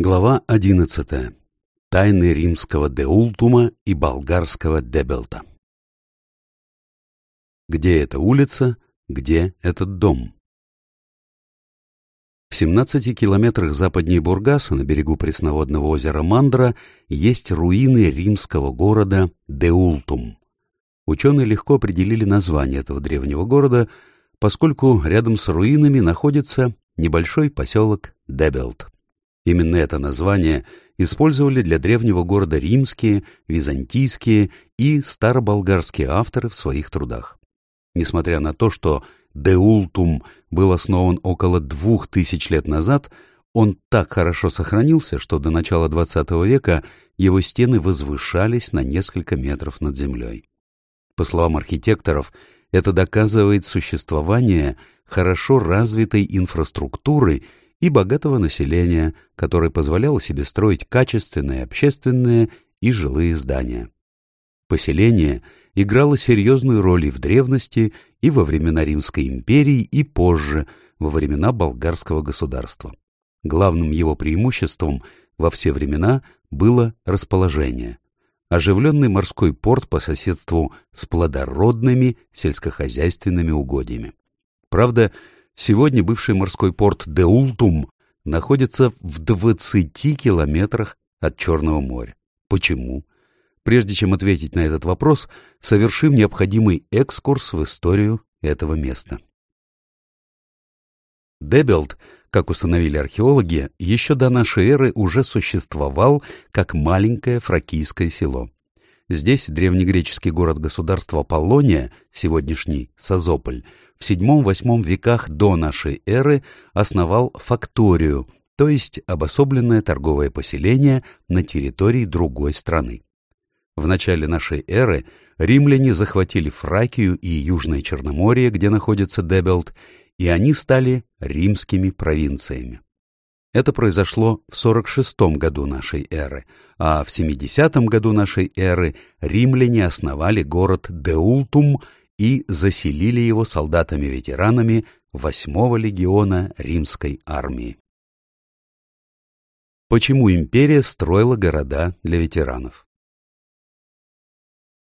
Глава одиннадцатая. Тайны римского Деултума и болгарского Дебелта. Где эта улица, где этот дом? В 17 километрах западнее Бургаса, на берегу пресноводного озера Мандра, есть руины римского города Деултум. Ученые легко определили название этого древнего города, поскольку рядом с руинами находится небольшой поселок Дебелт. Именно это название использовали для древнего города римские, византийские и староболгарские авторы в своих трудах. Несмотря на то, что Деултум был основан около двух тысяч лет назад, он так хорошо сохранился, что до начала XX века его стены возвышались на несколько метров над землей. По словам архитекторов, это доказывает существование хорошо развитой инфраструктуры и богатого населения, которое позволяло себе строить качественные общественные и жилые здания. Поселение играло серьезную роль и в древности, и во времена Римской империи, и позже, во времена болгарского государства. Главным его преимуществом во все времена было расположение. Оживленный морской порт по соседству с плодородными сельскохозяйственными угодьями. Правда, Сегодня бывший морской порт Деултум находится в 20 километрах от Черного моря. Почему? Прежде чем ответить на этот вопрос, совершим необходимый экскурс в историю этого места. Дебелт, как установили археологи, еще до нашей эры уже существовал как маленькое фракийское село. Здесь древнегреческий город-государство Аполлония, сегодняшний Созополь, в VII-VIII веках до нашей эры основал факторию, то есть обособленное торговое поселение на территории другой страны. В начале нашей эры римляне захватили Фракию и Южное Черноморье, где находится Дебелт, и они стали римскими провинциями. Это произошло в 46 году нашей эры, а в 70 году нашей эры римляне основали город Деултум и заселили его солдатами-ветеранами 8-го легиона римской армии. Почему империя строила города для ветеранов?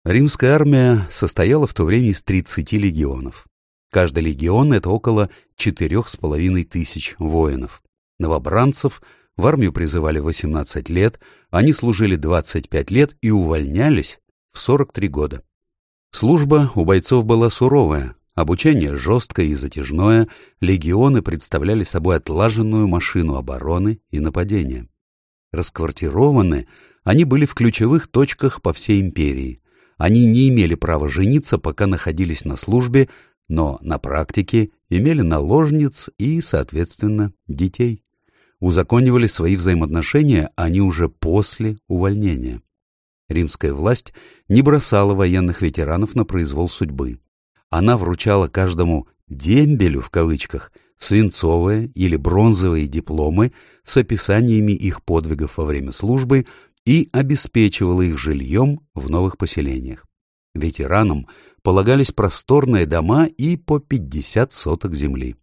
Римская армия состояла в то время из 30 легионов. Каждый легион — это около 4,5 тысяч воинов. Новобранцев в армию призывали 18 лет, они служили 25 лет и увольнялись в 43 года. Служба у бойцов была суровая, обучение жесткое и затяжное, легионы представляли собой отлаженную машину обороны и нападения. Расквартированы они были в ключевых точках по всей империи. Они не имели права жениться, пока находились на службе, но на практике имели наложниц и, соответственно, детей узаконивали свои взаимоотношения они уже после увольнения. Римская власть не бросала военных ветеранов на произвол судьбы. Она вручала каждому «дембелю» в кавычках свинцовые или бронзовые дипломы с описаниями их подвигов во время службы и обеспечивала их жильем в новых поселениях. Ветеранам полагались просторные дома и по 50 соток земли.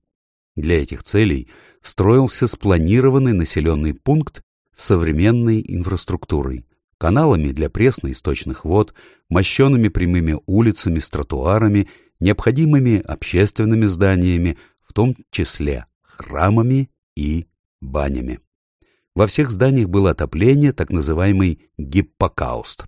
Для этих целей строился спланированный населенный пункт с современной инфраструктурой, каналами для пресно-источных вод, мощенными прямыми улицами с тротуарами, необходимыми общественными зданиями, в том числе храмами и банями. Во всех зданиях было отопление, так называемый гиппокауст.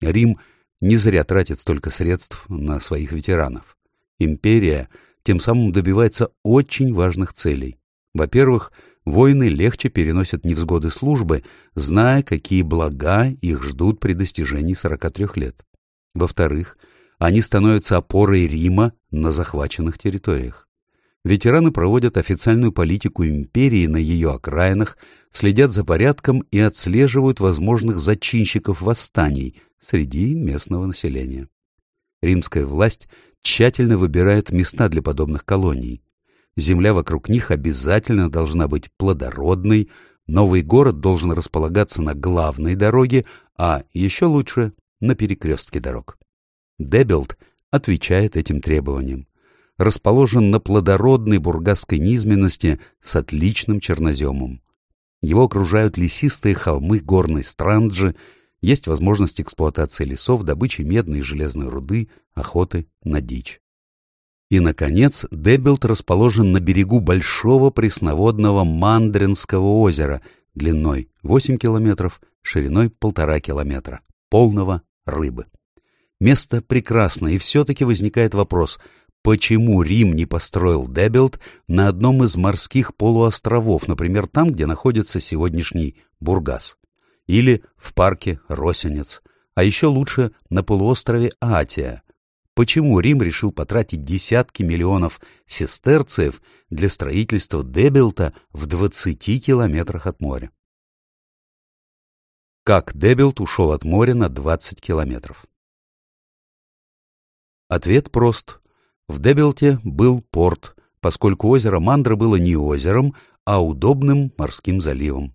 Рим не зря тратит столько средств на своих ветеранов. Империя — тем самым добивается очень важных целей. Во-первых, воины легче переносят невзгоды службы, зная, какие блага их ждут при достижении 43 лет. Во-вторых, они становятся опорой Рима на захваченных территориях. Ветераны проводят официальную политику империи на ее окраинах, следят за порядком и отслеживают возможных зачинщиков восстаний среди местного населения. Римская власть тщательно выбирает места для подобных колоний. Земля вокруг них обязательно должна быть плодородной, новый город должен располагаться на главной дороге, а еще лучше на перекрестке дорог. Дебелт отвечает этим требованиям. Расположен на плодородной бургасской низменности с отличным черноземом. Его окружают лесистые холмы горной Странджи, есть возможность эксплуатации лесов, добычи медной и железной руды, охоты на дичь. И, наконец, Дебилт расположен на берегу большого пресноводного Мандринского озера длиной 8 километров, шириной 1,5 километра, полного рыбы. Место прекрасное, и все-таки возникает вопрос, почему Рим не построил Дебилт на одном из морских полуостровов, например, там, где находится сегодняшний Бургас, или в парке Росенец, а еще лучше на полуострове Атия. Почему Рим решил потратить десятки миллионов сестерцев для строительства Дебилта в 20 километрах от моря? Как Дебилт ушел от моря на 20 километров? Ответ прост. В Дебилте был порт, поскольку озеро Мандра было не озером, а удобным морским заливом.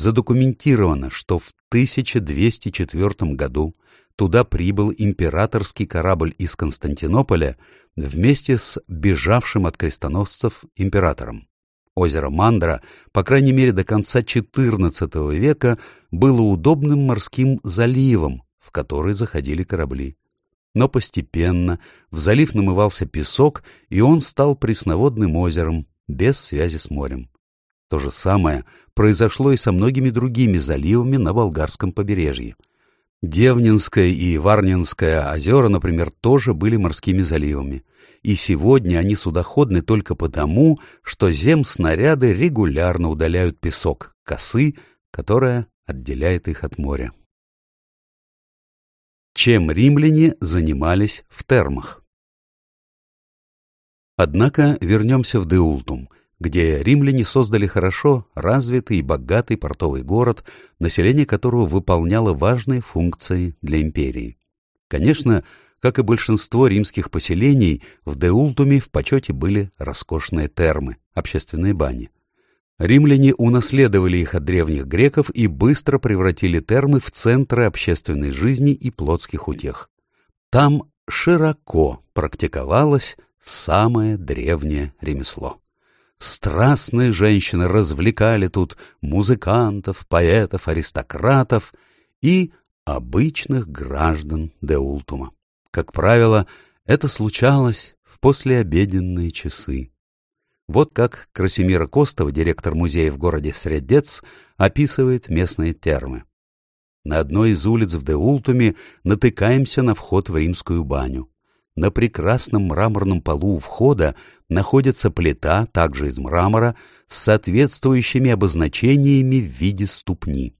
Задокументировано, что в 1204 году туда прибыл императорский корабль из Константинополя вместе с бежавшим от крестоносцев императором. Озеро Мандра, по крайней мере до конца XIV века, было удобным морским заливом, в который заходили корабли. Но постепенно в залив намывался песок, и он стал пресноводным озером, без связи с морем. То же самое произошло и со многими другими заливами на болгарском побережье. Девнинское и Варнинское озера, например, тоже были морскими заливами. И сегодня они судоходны только потому, что земснаряды регулярно удаляют песок, косы, которая отделяет их от моря чем римляне занимались в термах. Однако вернемся в Деултум, где римляне создали хорошо развитый и богатый портовый город, население которого выполняло важные функции для империи. Конечно, как и большинство римских поселений, в Деултуме в почете были роскошные термы, общественные бани. Римляне унаследовали их от древних греков и быстро превратили термы в центры общественной жизни и плотских утех. Там широко практиковалось самое древнее ремесло. Страстные женщины развлекали тут музыкантов, поэтов, аристократов и обычных граждан Деултума. Как правило, это случалось в послеобеденные часы. Вот как Красимира Костова, директор музея в городе Средец, описывает местные термы. На одной из улиц в Деултуме натыкаемся на вход в римскую баню. На прекрасном мраморном полу у входа находится плита, также из мрамора, с соответствующими обозначениями в виде ступни.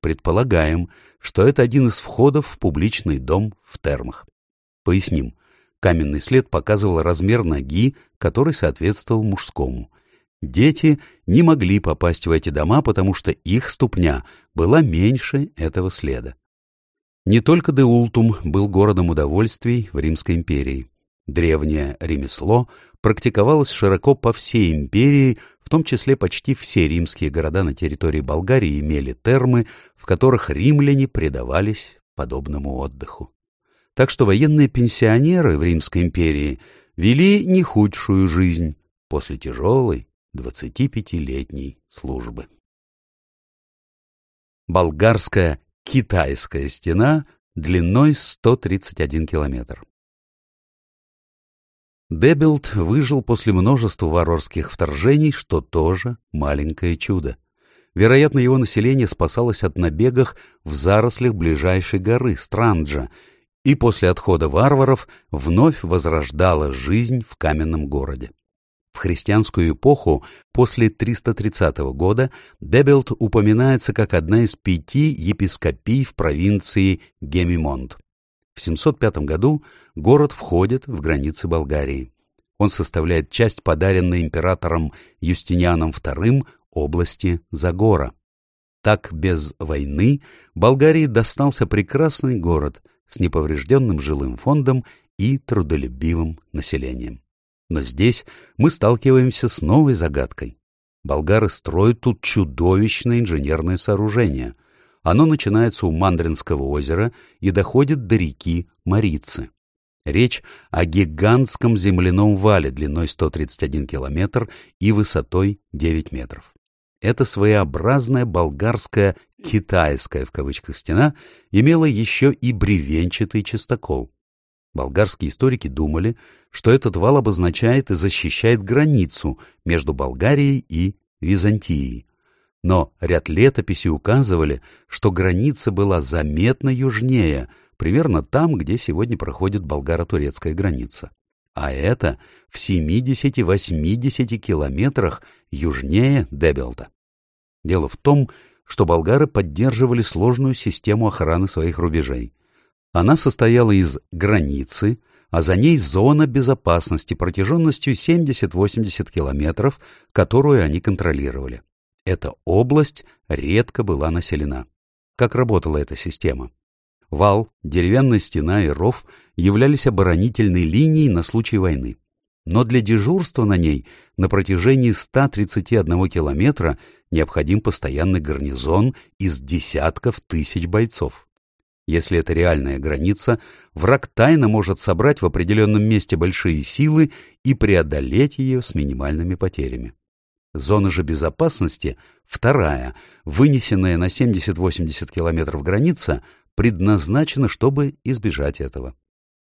Предполагаем, что это один из входов в публичный дом в термах. Поясним. Каменный след показывал размер ноги, который соответствовал мужскому. Дети не могли попасть в эти дома, потому что их ступня была меньше этого следа. Не только Деултум был городом удовольствий в Римской империи. Древнее ремесло практиковалось широко по всей империи, в том числе почти все римские города на территории Болгарии имели термы, в которых римляне предавались подобному отдыху так что военные пенсионеры в Римской империи вели не худшую жизнь после тяжелой 25-летней службы. Болгарская китайская стена длиной 131 километр. Дебелт выжил после множества варварских вторжений, что тоже маленькое чудо. Вероятно, его население спасалось от набегов в зарослях ближайшей горы Странджа и после отхода варваров вновь возрождала жизнь в каменном городе. В христианскую эпоху, после 330 года, Дебелт упоминается как одна из пяти епископий в провинции Гемимонт. В 705 году город входит в границы Болгарии. Он составляет часть подаренной императором Юстинианом II области Загора. Так, без войны Болгарии достался прекрасный город – с неповрежденным жилым фондом и трудолюбивым населением. Но здесь мы сталкиваемся с новой загадкой. Болгары строят тут чудовищное инженерное сооружение. Оно начинается у Мандринского озера и доходит до реки Марицы. Речь о гигантском земляном вале длиной 131 километр и высотой 9 метров. эта своеобразная болгарская «китайская» в кавычках стена имела еще и бревенчатый частокол. Болгарские историки думали, что этот вал обозначает и защищает границу между Болгарией и Византией. Но ряд летописей указывали, что граница была заметно южнее, примерно там, где сегодня проходит болгаро-турецкая граница. А это в 70-80 километрах южнее Дебелта. Дело в том, что болгары поддерживали сложную систему охраны своих рубежей. Она состояла из границы, а за ней зона безопасности протяженностью 70-80 километров, которую они контролировали. Эта область редко была населена. Как работала эта система? Вал, деревянная стена и ров являлись оборонительной линией на случай войны. Но для дежурства на ней на протяжении 131 километра необходим постоянный гарнизон из десятков тысяч бойцов. Если это реальная граница, враг тайно может собрать в определенном месте большие силы и преодолеть ее с минимальными потерями. Зона же безопасности, вторая, вынесенная на 70-80 километров граница, предназначена, чтобы избежать этого.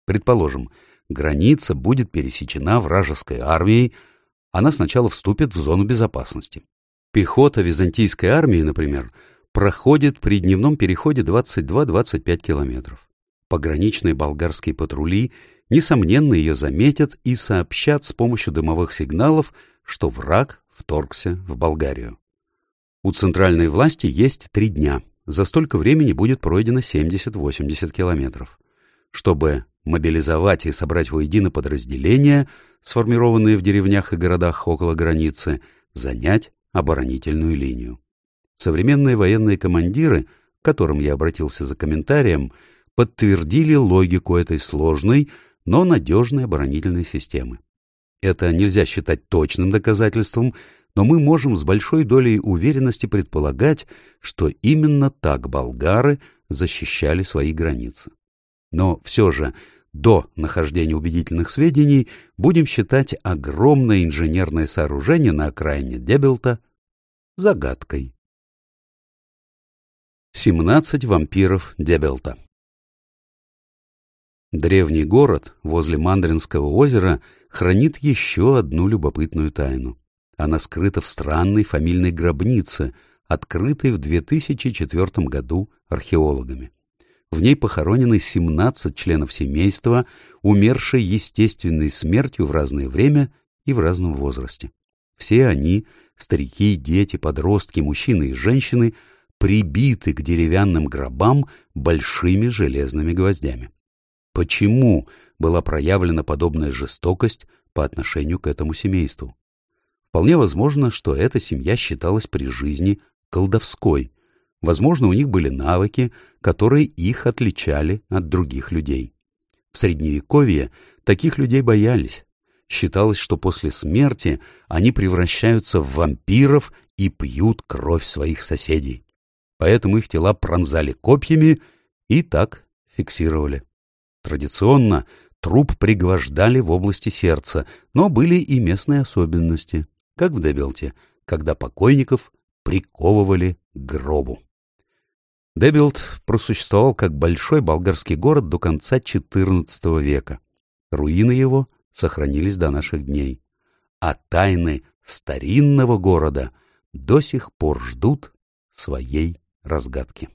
Предположим, граница будет пересечена вражеской армией, она сначала вступит в зону безопасности. Пехота византийской армии, например, проходит при дневном переходе 22-25 километров. Пограничные болгарские патрули, несомненно, ее заметят и сообщат с помощью дымовых сигналов, что враг вторгся в Болгарию. У центральной власти есть три дня. За столько времени будет пройдено 70-80 километров. Чтобы мобилизовать и собрать воедино подразделения, сформированные в деревнях и городах около границы, занять оборонительную линию. Современные военные командиры, к которым я обратился за комментарием, подтвердили логику этой сложной, но надежной оборонительной системы. Это нельзя считать точным доказательством, но мы можем с большой долей уверенности предполагать, что именно так болгары защищали свои границы. Но все же до нахождения убедительных сведений будем считать огромное инженерное сооружение на окраине Дебелта загадкой. 17 вампиров Дебелта Древний город возле Мандринского озера хранит еще одну любопытную тайну. Она скрыта в странной фамильной гробнице, открытой в 2004 году археологами. В ней похоронены 17 членов семейства, умершие естественной смертью в разное время и в разном возрасте. Все они, старики, дети, подростки, мужчины и женщины, прибиты к деревянным гробам большими железными гвоздями. Почему была проявлена подобная жестокость по отношению к этому семейству? Вполне возможно, что эта семья считалась при жизни колдовской. Возможно, у них были навыки, которые их отличали от других людей. В Средневековье таких людей боялись. Считалось, что после смерти они превращаются в вампиров и пьют кровь своих соседей. Поэтому их тела пронзали копьями и так фиксировали. Традиционно труп пригвождали в области сердца, но были и местные особенности, как в Дебелте, когда покойников приковывали к гробу. Дебилт просуществовал как большой болгарский город до конца XIV века. Руины его сохранились до наших дней. А тайны старинного города до сих пор ждут своей разгадки.